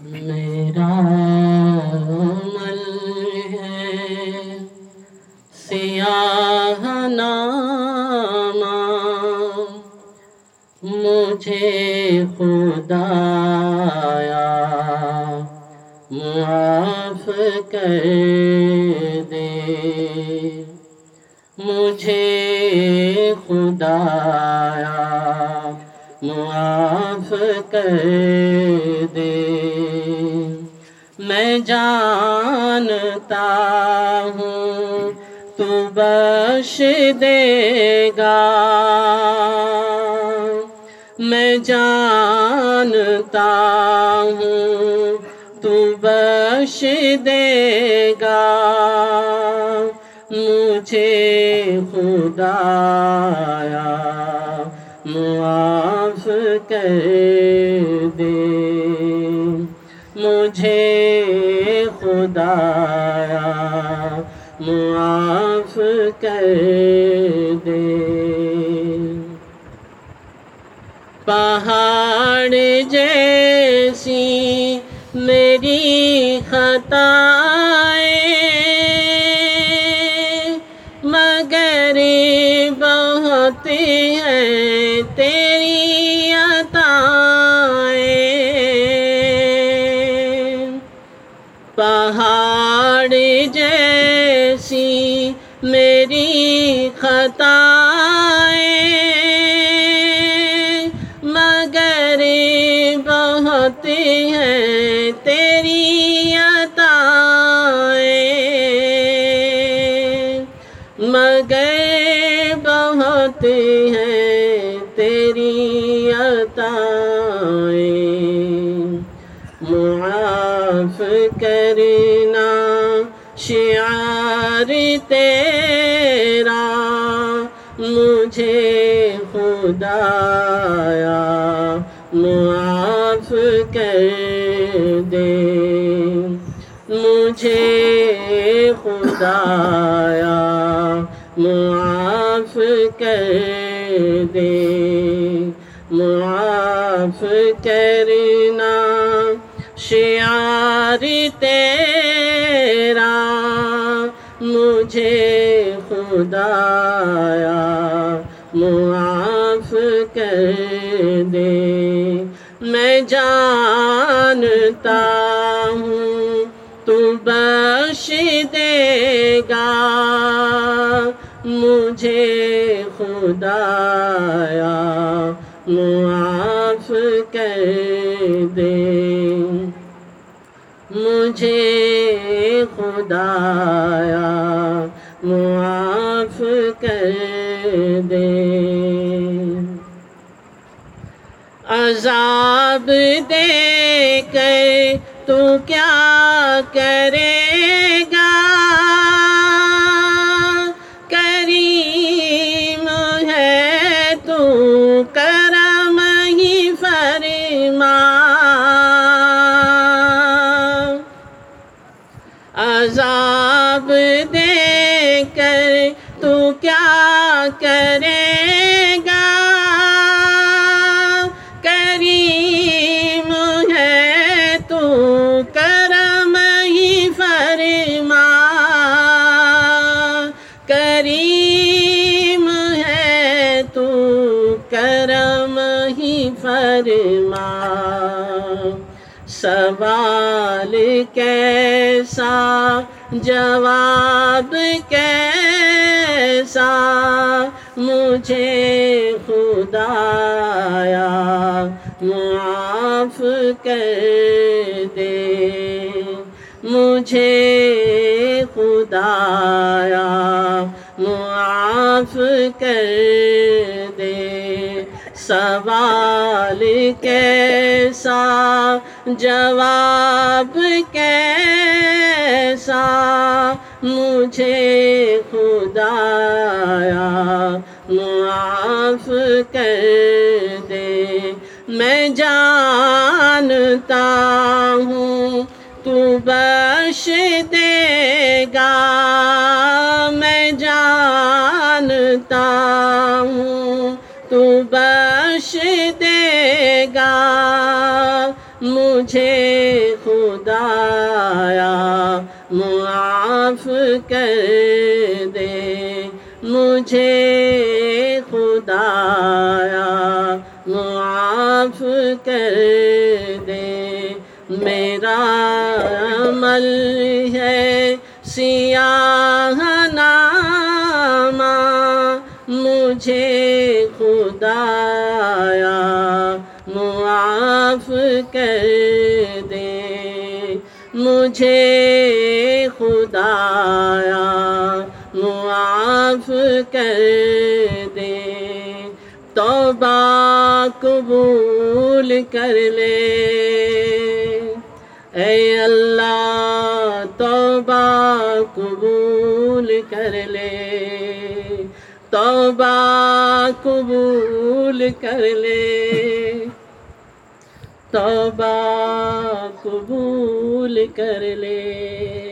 میرا عمل ہے۔ سیاہ نامہ مجھے خدایا معاف کر دے۔ مجھے خدایا معاف کر دے۔ میں جانتا ہوں تو بخش دے گا۔ میں جانتا ہوں تو بخش دے گا۔ مجھے خدایا معاف کر دے۔ مجھے خدایا معاف کر پہاڑ جیسی میری خطائیں مگر بہت ہیں تیری عطائیں۔ مگر بہت ہیں شعار تیرا، مجھے خدایا، معاف کر دے۔ مجھے خدایا، معاف کر دے۔ معاف کرنا شعار تیرا۔ مجھے خدایا معاف کر دے۔ میں جانتا ہوں تو بخش دے گا۔ مجھے خدایا معاف کر دے۔ مجھے خدایا معاف کر دے۔ عذاب دے کر تو کیا کرے؟ تو کیا کرے گا؟ کریم ہے تو کرم ہی فرما۔ کریم ہے تو کرم ہی فرما۔ سوال کیسا، جواب کیسا؟ مجھے خدایا معاف کر دے۔ مجھے خدایا معاف کر دے۔ سوال کیسا جواب کیسا مجھے خدایا معاف کر دے میں جانتا ہوں تو بخش دے گا میں جانتا ہوں تو بخش دے گا مجھے خدایا معاف کر دے۔ مجھے خدایا معاف کر دے۔ میرا عمل ہے سیاہ نامہ۔ مجھے خدایا کر دے مجھے خدایا معاف کر دے توبہ قبول کر لے۔ اے اللہ، توبہ قبول کر لے۔ توبہ قبول کر لے۔ توبہ قبول کر لے۔